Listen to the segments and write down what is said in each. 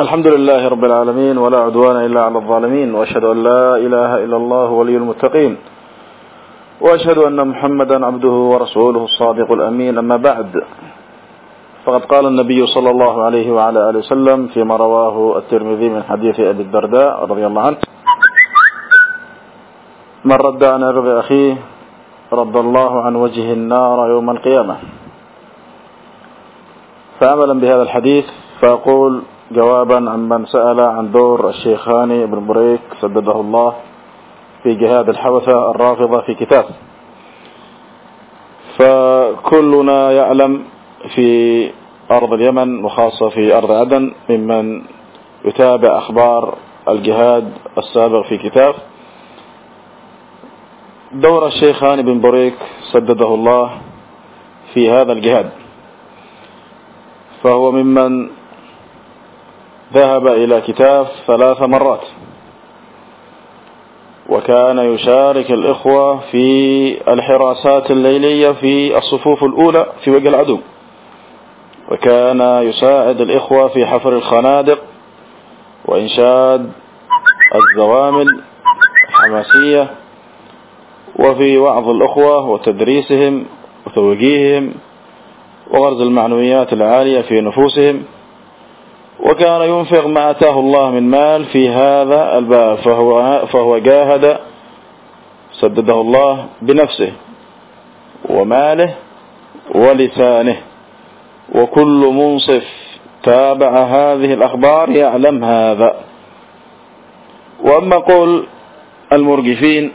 الحمد لله رب العالمين ولا عدوان إلا على الظالمين وأشهد أن لا إله إلا الله ولي المتقين وأشهد أن محمدا عبده ورسوله الصادق الأمين أما بعد فقد قال النبي صلى الله عليه وعلى آله وسلم فيما رواه الترمذي من حديث أبي الدرداء رضي الله عنه من رد عن عرض أخيه رد الله عن وجه النار يوم القيامة. فعملا بهذا الحديث فأقول جوابا عن من سأل عن دور الشيخ هاني بن بريك سدده الله في جهاد الحوثة الرافضة في كتاف فكلنا يعلم في أرض اليمن وخاصة في أرض عدن ممن يتابع أخبار الجهاد السابق في كتاف دور الشيخ هاني بن بريك سدده الله في هذا الجهاد. فهو ممن ذهب إلى كتاب ثلاث مرات. وكان يشارك الإخوة في الحراسات الليلية في الصفوف الأولى في وجه العدو. وكان يساعد الإخوة في حفر الخنادق وإنشاد الزوامل الحماسية. وفي وعظ الأخوة وتدريسهم وتوجيههم وغرز المعنويات العالية في نفوسهم. وكان ينفق ما أتاه الله من مال في هذا الباب فهو, فهو جاهد سدده الله بنفسه وماله ولسانه وكل منصف تابع هذه الأخبار يعلم هذا. وأما قول المرجفين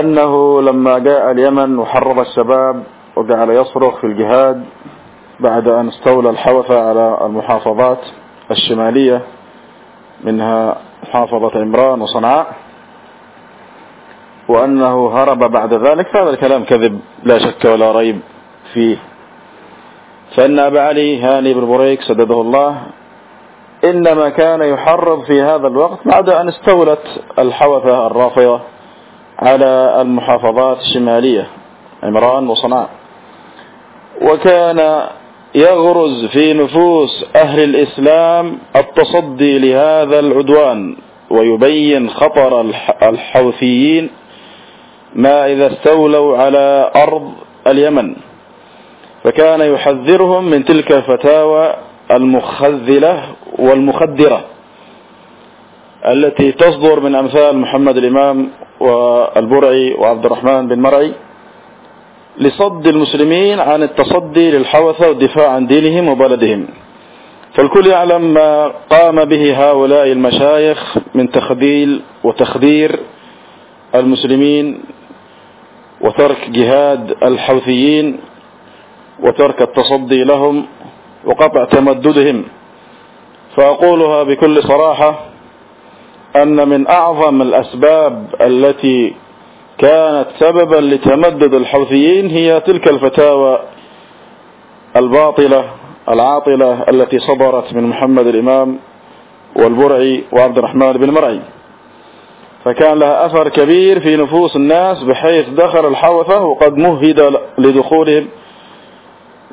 أنه لما جاء اليمن وحرض الشباب وجعل يصرخ في الجهاد بعد أن استولى الحوثة على المحافظات الشمالية منها محافظة عمران وصنعاء وأنه هرب بعد ذلك فهذا الكلام كذب لا شك ولا ريب فيه. فإن أبا علي هاني بن بريك سدده الله إنما كان يحرض في هذا الوقت بعد أن استولت الحوثة الرافضة على المحافظات الشمالية عمران وصنعاء. وكان يغرز في نفوس أهل الإسلام التصدي لهذا العدوان ويبين خطر الحوثيين ما إذا استولوا على أرض اليمن. فكان يحذرهم من تلك الفتاوى المخذلة والمخدرة التي تصدر من أمثال محمد الإمام والبرعي وعبد الرحمن بن مرعي. لصد المسلمين عن التصدي للحوثة والدفاع عن دينهم وبلدهم. فالكل يعلم ما قام به هؤلاء المشايخ من تخذيل وتخدير المسلمين وترك جهاد الحوثيين وترك التصدي لهم وقطع تمددهم. فأقولها بكل صراحة أن من أعظم الأسباب التي كانت سببا لتمدد الحوثيين هي تلك الفتاوى الباطلة العاطلة التي صدرت من محمد الإمام والبرعي وعبد الرحمن بن مرعي. فكان لها أثر كبير في نفوس الناس بحيث دخل الحوثة وقد مهد لدخولهم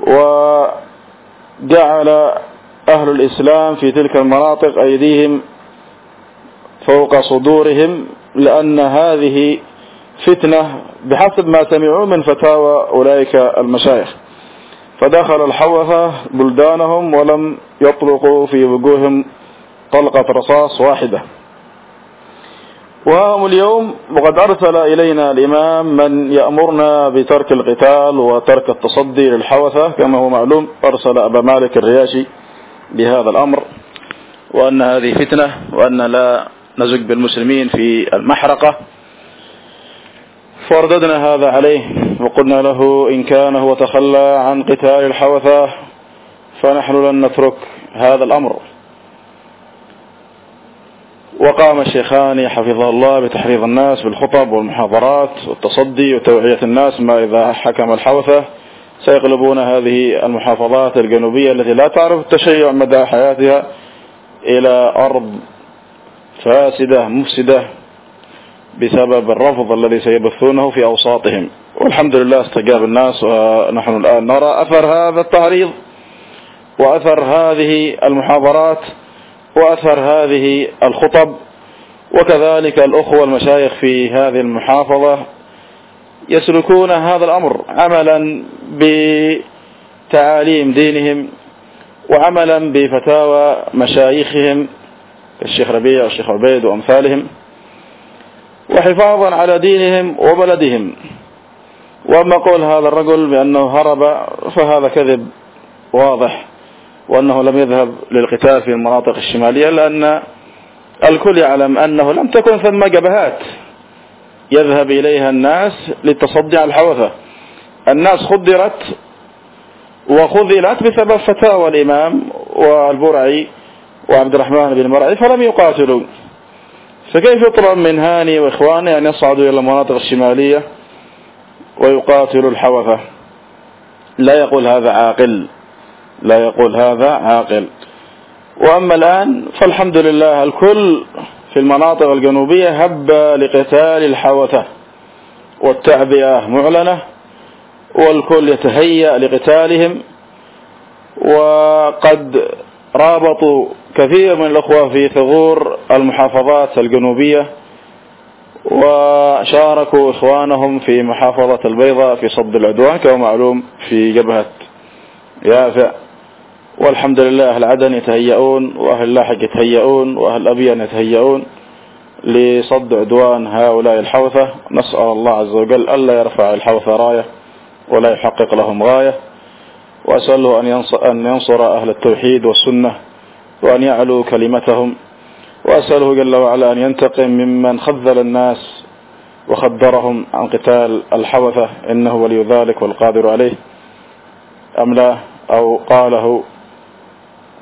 وجعل أهل الإسلام في تلك المناطق أيديهم فوق صدورهم لأن هذه فتنة بحسب ما سمعوا من فتاوى أولئك المشايخ. فدخل الحوثة بلدانهم ولم يطلقوا في وجوههم طلقة رصاص واحدة. وهم اليوم وقد أرسل إلينا الإمام من يأمرنا بترك القتال وترك التصدي للحوثة. كما هو معلوم أرسل أبا مالك الرياشي بهذا الأمر. وأن هذه فتنة وأن لا نزج بالمسلمين في المحرقة. فرددنا هذا عليه وقلنا له إن كان هو تخلى عن قتال الحوثة فنحن لن نترك هذا الأمر. وقام الشيخان حفظه الله بتحريض الناس بالخطب والمحاضرات والتصدي وتوعية الناس ما إذا حكم الحوثة. سيقلبون هذه المحافظات الجنوبية التي لا تعرف التشيع مدى حياتها إلى أرض فاسدة مفسدة. بسبب الرفض الذي سيبثونه في أوساطهم. والحمد لله استجاب الناس ونحن الآن نرى أثر هذا التعريض وأثر هذه المحاضرات وأثر هذه الخطب وكذلك الأخوة المشايخ في هذه المحافظة يسلكون هذا الأمر عملا بتعاليم دينهم وعملا بفتاوى مشايخهم الشيخ ربيع والشيخ عبيد وأمثالهم. وحفاظا على دينهم وبلدهم. وأما قول هذا الرجل بأنه هرب فهذا كذب واضح وأنه لم يذهب للقتال في المناطق الشمالية لأن الكل يعلم أنه لم تكن ثم جبهات يذهب إليها الناس للتصدي على الحوثة. الناس خدرت وخذلت بسبب فتاوى الإمام والبرعي وعبد الرحمن بن مرعي فلم يقاتلوا. فكيف يطلب من هاني وإخوانه أن يصعدوا إلى المناطق الشمالية ويقاتلوا الحوثة؟ لا يقول هذا عاقل. لا يقول هذا عاقل. وأما الآن فالحمد لله الكل في المناطق الجنوبية هب لقتال الحوثة والتعبئة معلنة والكل يتهيأ لقتالهم وقد رابطوا كثير من الأخوة في ثغور المحافظات الجنوبية وشاركوا إخوانهم في محافظة البيضاء في صد العدوان كما معلوم في جبهة يافع والحمد لله أهل عدن يتهيئون وأهل لاحق يتهيئون وأهل أبيان يتهيئون لصد عدوان هؤلاء الحوثة. نسأل الله عز وجل ألا يرفع الحوثة راية ولا يحقق لهم غاية وأسأله أن ينصر, أن ينصر أهل التوحيد والسنة وأن يعلو كلمتهم وأسأله جل وعلا أن ينتقم ممن خذل الناس وخدرهم عن قتال الحوثة إنه ولي ذلك والقادر عليه أم لا؟ أو قاله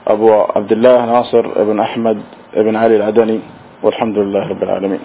أبو عبد الله ناصر بن أحمد بن علي العدني والحمد لله رب العالمين.